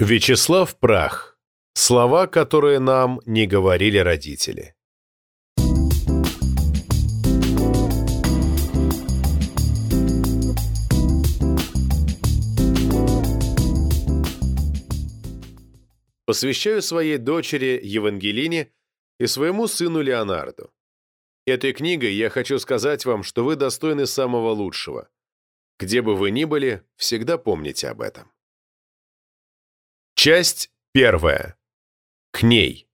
Вячеслав Прах. Слова, которые нам не говорили родители. Посвящаю своей дочери Евангелине и своему сыну Леонарду. Этой книгой я хочу сказать вам, что вы достойны самого лучшего. Где бы вы ни были, всегда помните об этом. Часть первая. К ней.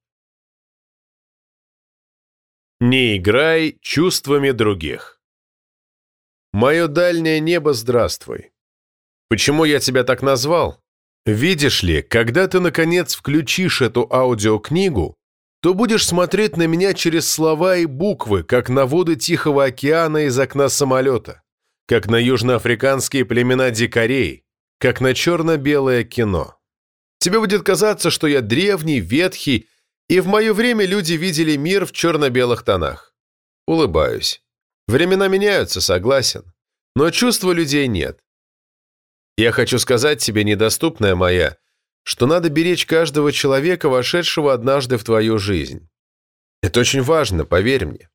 Не играй чувствами других. Мое дальнее небо, здравствуй. Почему я тебя так назвал? Видишь ли, когда ты, наконец, включишь эту аудиокнигу, то будешь смотреть на меня через слова и буквы, как на воды Тихого океана из окна самолета, как на южноафриканские племена дикарей, как на черно-белое кино. Тебе будет казаться, что я древний, ветхий, и в мое время люди видели мир в черно-белых тонах. Улыбаюсь. Времена меняются, согласен. Но чувства людей нет. Я хочу сказать тебе, недоступная моя, что надо беречь каждого человека, вошедшего однажды в твою жизнь. Это очень важно, поверь мне.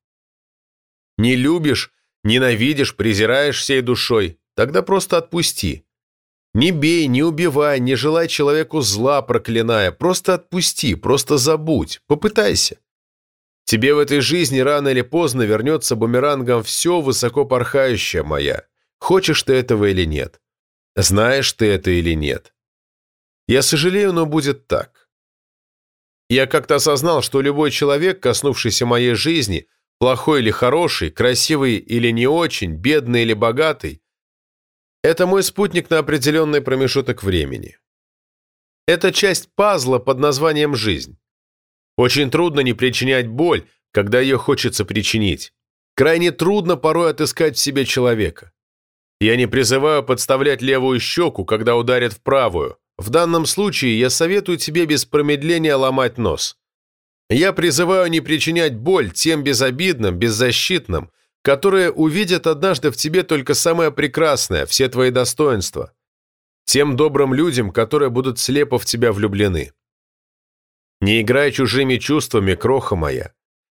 Не любишь, ненавидишь, презираешь всей душой, тогда просто отпусти. Не бей, не убивай, не желай человеку зла, проклиная. Просто отпусти, просто забудь, попытайся. Тебе в этой жизни рано или поздно вернется бумерангом все высоко порхающее моя. Хочешь ты этого или нет. Знаешь ты это или нет. Я сожалею, но будет так. Я как-то осознал, что любой человек, коснувшийся моей жизни, плохой или хороший, красивый или не очень, бедный или богатый, это мой спутник на определенный промежуток времени. Это часть пазла под названием «жизнь». Очень трудно не причинять боль, когда ее хочется причинить. Крайне трудно порой отыскать в себе человека. Я не призываю подставлять левую щеку, когда ударят в правую. В данном случае я советую тебе без промедления ломать нос. Я призываю не причинять боль тем безобидным, беззащитным, которые увидят однажды в тебе только самое прекрасное, все твои достоинства. Тем добрым людям, которые будут слепо в тебя влюблены. Не играй чужими чувствами, кроха моя.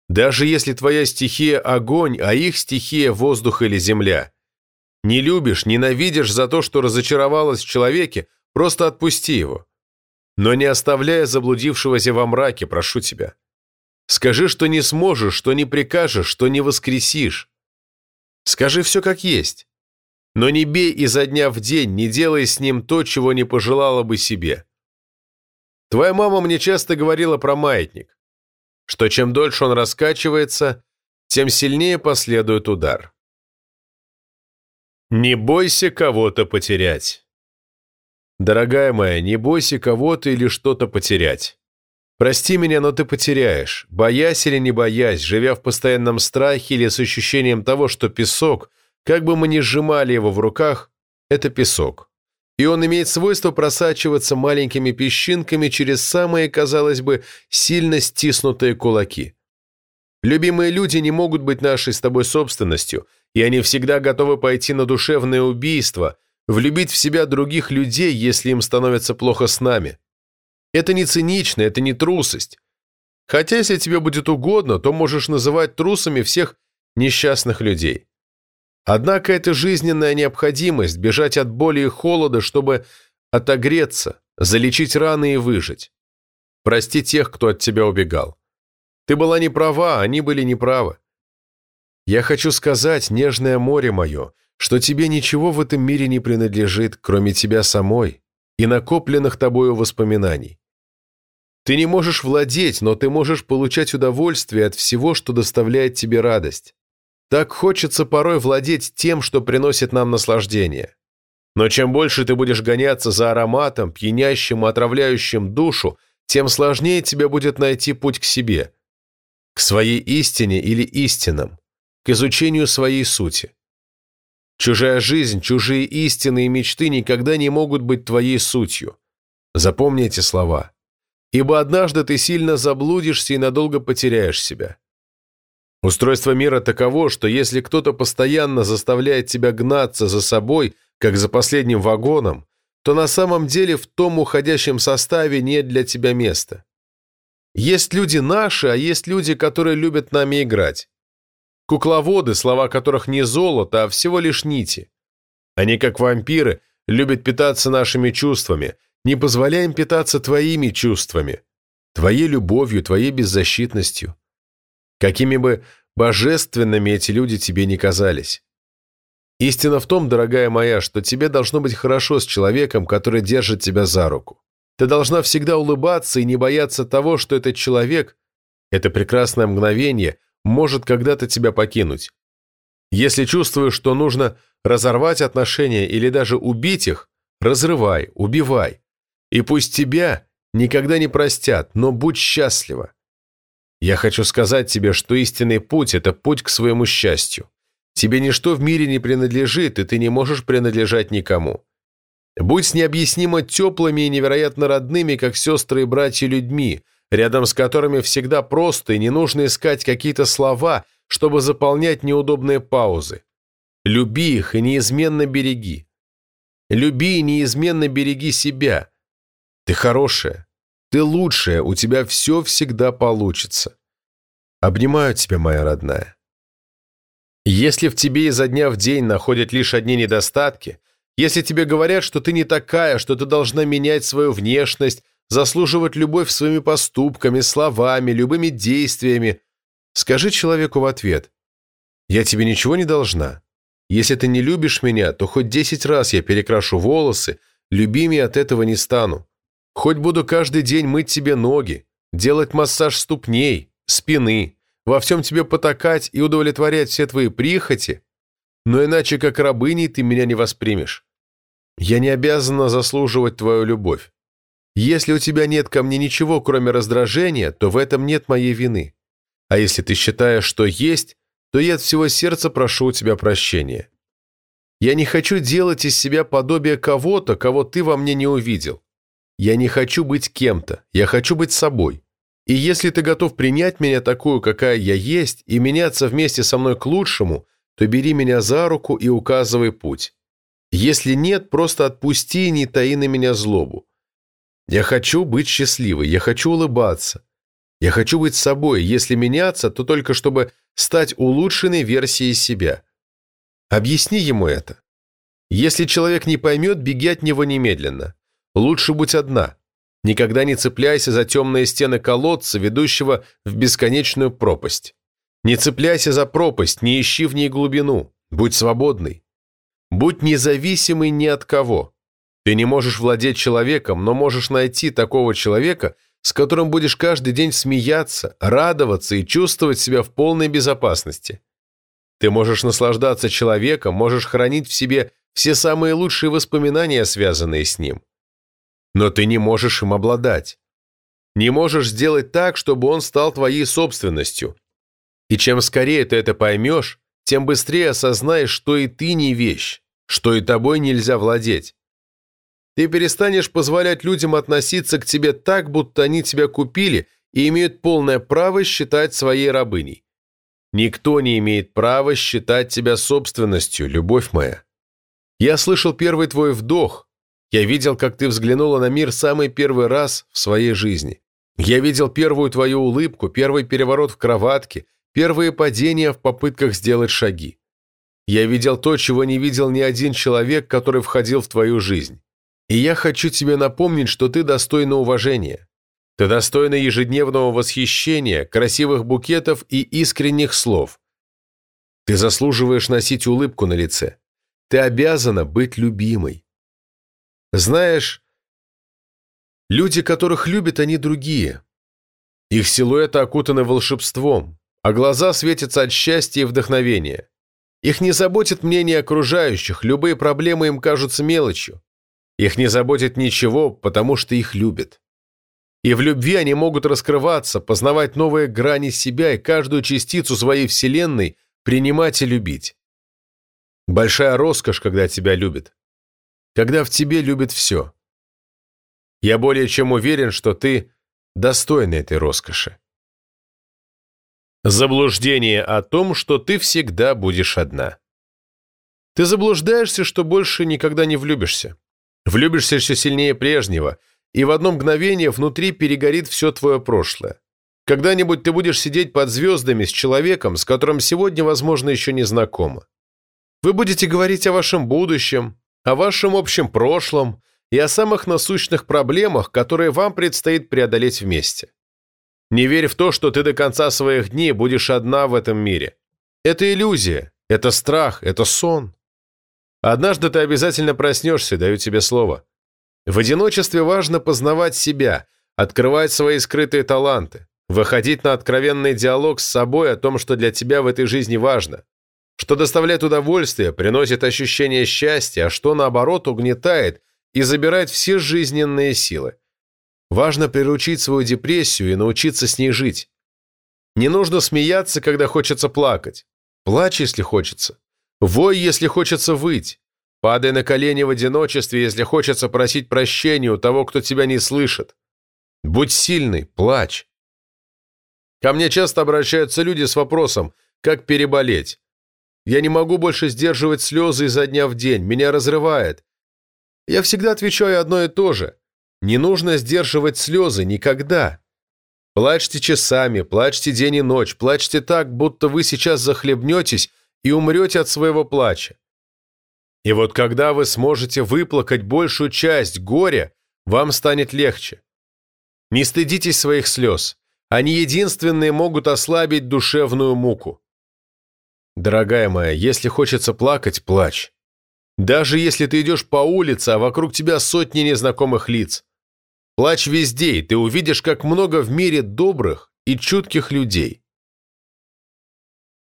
Даже если твоя стихия – огонь, а их стихия – воздух или земля. Не любишь, ненавидишь за то, что разочаровалась в человеке, просто отпусти его. Но не оставляя заблудившегося во мраке, прошу тебя. Скажи, что не сможешь, что не прикажешь, что не воскресишь. Скажи все как есть. Но не бей изо дня в день, не делай с ним то, чего не пожелала бы себе. Твоя мама мне часто говорила про маятник, что чем дольше он раскачивается, тем сильнее последует удар. Не бойся кого-то потерять. Дорогая моя, не бойся кого-то или что-то потерять. Прости меня, но ты потеряешь, боясь или не боясь, живя в постоянном страхе или с ощущением того, что песок, как бы мы ни сжимали его в руках, это песок. И он имеет свойство просачиваться маленькими песчинками через самые, казалось бы, сильно стиснутые кулаки. Любимые люди не могут быть нашей с тобой собственностью, и они всегда готовы пойти на душевное убийство, влюбить в себя других людей, если им становится плохо с нами. Это не цинично, это не трусость. Хотя, если тебе будет угодно, то можешь называть трусами всех несчастных людей. Однако это жизненная необходимость бежать от боли и холода, чтобы отогреться, залечить раны и выжить. Прости тех, кто от тебя убегал. Ты была не права, они были неправы. Я хочу сказать, нежное море мое, что тебе ничего в этом мире не принадлежит, кроме тебя самой и накопленных тобою воспоминаний. Ты не можешь владеть, но ты можешь получать удовольствие от всего, что доставляет тебе радость. Так хочется порой владеть тем, что приносит нам наслаждение. Но чем больше ты будешь гоняться за ароматом, пьянящим и отравляющим душу, тем сложнее тебе будет найти путь к себе, к своей истине или истинам, к изучению своей сути. Чужая жизнь, чужие истины и мечты никогда не могут быть твоей сутью. Запомни эти слова ибо однажды ты сильно заблудишься и надолго потеряешь себя. Устройство мира таково, что если кто-то постоянно заставляет тебя гнаться за собой, как за последним вагоном, то на самом деле в том уходящем составе нет для тебя места. Есть люди наши, а есть люди, которые любят нами играть. Кукловоды, слова которых не золото, а всего лишь нити. Они, как вампиры, любят питаться нашими чувствами. Не позволяем питаться твоими чувствами, твоей любовью, твоей беззащитностью. Какими бы божественными эти люди тебе не казались. Истина в том, дорогая моя, что тебе должно быть хорошо с человеком, который держит тебя за руку. Ты должна всегда улыбаться и не бояться того, что этот человек, это прекрасное мгновение, может когда-то тебя покинуть. Если чувствуешь, что нужно разорвать отношения или даже убить их, разрывай, убивай. И пусть тебя никогда не простят, но будь счастлива. Я хочу сказать тебе, что истинный путь – это путь к своему счастью. Тебе ничто в мире не принадлежит, и ты не можешь принадлежать никому. Будь с необъяснимо теплыми и невероятно родными, как сестры и братья людьми, рядом с которыми всегда просто и не нужно искать какие-то слова, чтобы заполнять неудобные паузы. Люби их и неизменно береги. Люби и неизменно береги себя. Ты хорошая, ты лучшая, у тебя все всегда получится. Обнимаю тебя, моя родная. Если в тебе изо дня в день находят лишь одни недостатки, если тебе говорят, что ты не такая, что ты должна менять свою внешность, заслуживать любовь своими поступками, словами, любыми действиями, скажи человеку в ответ «Я тебе ничего не должна. Если ты не любишь меня, то хоть десять раз я перекрашу волосы, любимей от этого не стану. Хоть буду каждый день мыть тебе ноги, делать массаж ступней, спины, во всем тебе потакать и удовлетворять все твои прихоти, но иначе как рабыней ты меня не воспримешь. Я не обязана заслуживать твою любовь. Если у тебя нет ко мне ничего, кроме раздражения, то в этом нет моей вины. А если ты считаешь, что есть, то я от всего сердца прошу у тебя прощения. Я не хочу делать из себя подобие кого-то, кого ты во мне не увидел. Я не хочу быть кем-то, я хочу быть собой. И если ты готов принять меня такую, какая я есть, и меняться вместе со мной к лучшему, то бери меня за руку и указывай путь. Если нет, просто отпусти и не таи на меня злобу. Я хочу быть счастливой, я хочу улыбаться. Я хочу быть собой, если меняться, то только чтобы стать улучшенной версией себя. Объясни ему это. Если человек не поймет, беги от него немедленно. Лучше будь одна. Никогда не цепляйся за темные стены колодца, ведущего в бесконечную пропасть. Не цепляйся за пропасть, не ищи в ней глубину. Будь свободный. Будь независимый ни от кого. Ты не можешь владеть человеком, но можешь найти такого человека, с которым будешь каждый день смеяться, радоваться и чувствовать себя в полной безопасности. Ты можешь наслаждаться человеком, можешь хранить в себе все самые лучшие воспоминания, связанные с ним но ты не можешь им обладать. Не можешь сделать так, чтобы он стал твоей собственностью. И чем скорее ты это поймешь, тем быстрее осознаешь, что и ты не вещь, что и тобой нельзя владеть. Ты перестанешь позволять людям относиться к тебе так, будто они тебя купили и имеют полное право считать своей рабыней. Никто не имеет права считать тебя собственностью, любовь моя. Я слышал первый твой вдох, я видел, как ты взглянула на мир самый первый раз в своей жизни. Я видел первую твою улыбку, первый переворот в кроватке, первые падения в попытках сделать шаги. Я видел то, чего не видел ни один человек, который входил в твою жизнь. И я хочу тебе напомнить, что ты достойна уважения. Ты достойна ежедневного восхищения, красивых букетов и искренних слов. Ты заслуживаешь носить улыбку на лице. Ты обязана быть любимой. Знаешь, люди, которых любят, они другие. Их силуэты окутаны волшебством, а глаза светятся от счастья и вдохновения. Их не заботит мнение окружающих, любые проблемы им кажутся мелочью. Их не заботит ничего, потому что их любят. И в любви они могут раскрываться, познавать новые грани себя и каждую частицу своей вселенной принимать и любить. Большая роскошь, когда тебя любят когда в тебе любят все. Я более чем уверен, что ты достойна этой роскоши. Заблуждение о том, что ты всегда будешь одна. Ты заблуждаешься, что больше никогда не влюбишься. Влюбишься все сильнее прежнего, и в одно мгновение внутри перегорит все твое прошлое. Когда-нибудь ты будешь сидеть под звездами с человеком, с которым сегодня, возможно, еще не знакома. Вы будете говорить о вашем будущем, о вашем общем прошлом и о самых насущных проблемах, которые вам предстоит преодолеть вместе. Не верь в то, что ты до конца своих дней будешь одна в этом мире. Это иллюзия, это страх, это сон. Однажды ты обязательно проснешься, даю тебе слово. В одиночестве важно познавать себя, открывать свои скрытые таланты, выходить на откровенный диалог с собой о том, что для тебя в этой жизни важно, что доставляет удовольствие, приносит ощущение счастья, а что, наоборот, угнетает и забирает все жизненные силы. Важно приручить свою депрессию и научиться с ней жить. Не нужно смеяться, когда хочется плакать. Плачь, если хочется. Вой, если хочется выть. Падай на колени в одиночестве, если хочется просить прощения у того, кто тебя не слышит. Будь сильный, плачь. Ко мне часто обращаются люди с вопросом, как переболеть. Я не могу больше сдерживать слезы изо дня в день, меня разрывает. Я всегда отвечаю одно и то же. Не нужно сдерживать слезы никогда. Плачьте часами, плачьте день и ночь, плачьте так, будто вы сейчас захлебнетесь и умрете от своего плача. И вот когда вы сможете выплакать большую часть горя, вам станет легче. Не стыдитесь своих слез. Они единственные могут ослабить душевную муку. Дорогая моя, если хочется плакать, плачь. Даже если ты идешь по улице, а вокруг тебя сотни незнакомых лиц. Плачь везде, и ты увидишь, как много в мире добрых и чутких людей.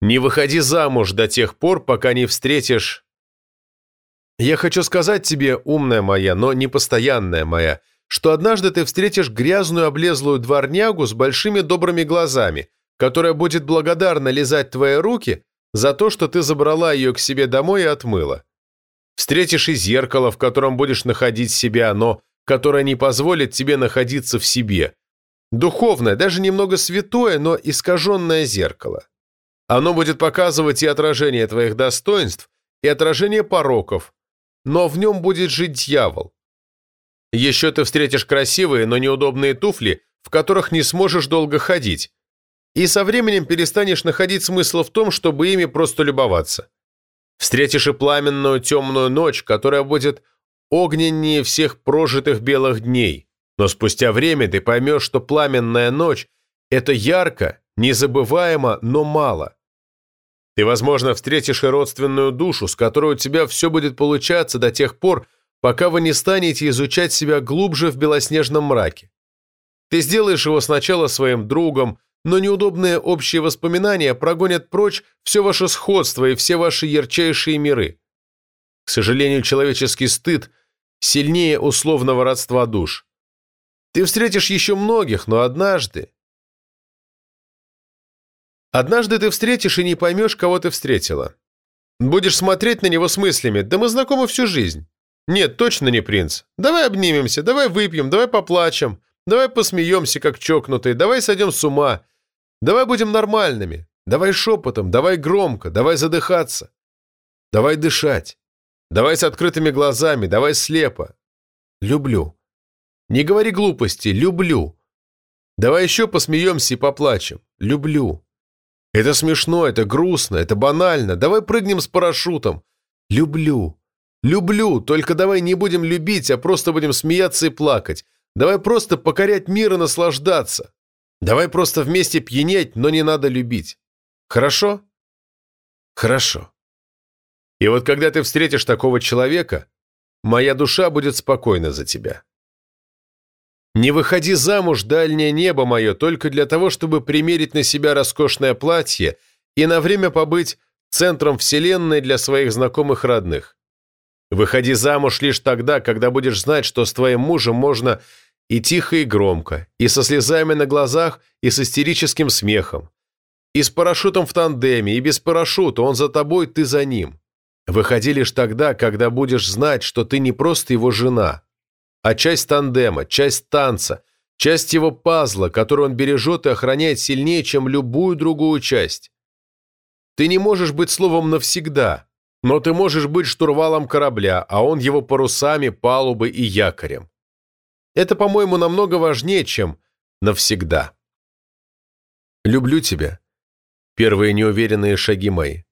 Не выходи замуж до тех пор, пока не встретишь... Я хочу сказать тебе, умная моя, но не постоянная моя, что однажды ты встретишь грязную облезлую дворнягу с большими добрыми глазами, которая будет благодарна лизать твои руки за то, что ты забрала ее к себе домой и отмыла. Встретишь и зеркало, в котором будешь находить себя, но которое не позволит тебе находиться в себе. Духовное, даже немного святое, но искаженное зеркало. Оно будет показывать и отражение твоих достоинств, и отражение пороков, но в нем будет жить дьявол, еще ты встретишь красивые, но неудобные туфли, в которых не сможешь долго ходить. И со временем перестанешь находить смысл в том, чтобы ими просто любоваться. Встретишь и пламенную темную ночь, которая будет огненнее всех прожитых белых дней. Но спустя время ты поймешь, что пламенная ночь – это ярко, незабываемо, но мало. Ты, возможно, встретишь и родственную душу, с которой у тебя все будет получаться до тех пор, пока вы не станете изучать себя глубже в белоснежном мраке. Ты сделаешь его сначала своим другом, но неудобные общие воспоминания прогонят прочь все ваше сходство и все ваши ярчайшие миры. К сожалению, человеческий стыд сильнее условного родства душ. Ты встретишь еще многих, но однажды... Однажды ты встретишь и не поймешь, кого ты встретила. Будешь смотреть на него с мыслями, да мы знакомы всю жизнь. «Нет, точно не принц. Давай обнимемся, давай выпьем, давай поплачем, давай посмеемся, как чокнутые, давай сойдем с ума, давай будем нормальными, давай шепотом, давай громко, давай задыхаться, давай дышать, давай с открытыми глазами, давай слепо. Люблю. Не говори глупости, люблю. Давай еще посмеемся и поплачем. Люблю. Это смешно, это грустно, это банально. Давай прыгнем с парашютом. Люблю. Люблю, только давай не будем любить, а просто будем смеяться и плакать. Давай просто покорять мир и наслаждаться. Давай просто вместе пьянеть, но не надо любить. Хорошо? Хорошо. И вот когда ты встретишь такого человека, моя душа будет спокойна за тебя. Не выходи замуж, дальнее небо мое, только для того, чтобы примерить на себя роскошное платье и на время побыть центром вселенной для своих знакомых родных. Выходи замуж лишь тогда, когда будешь знать, что с твоим мужем можно и тихо, и громко, и со слезами на глазах, и с истерическим смехом. И с парашютом в тандеме, и без парашюта, он за тобой, ты за ним. Выходи лишь тогда, когда будешь знать, что ты не просто его жена, а часть тандема, часть танца, часть его пазла, которую он бережет и охраняет сильнее, чем любую другую часть. Ты не можешь быть словом навсегда, Но ты можешь быть штурвалом корабля, а он его парусами, палубой и якорем. Это, по-моему, намного важнее, чем навсегда. Люблю тебя. Первые неуверенные шаги мои.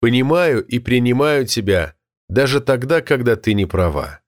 Понимаю и принимаю тебя, даже тогда, когда ты не права.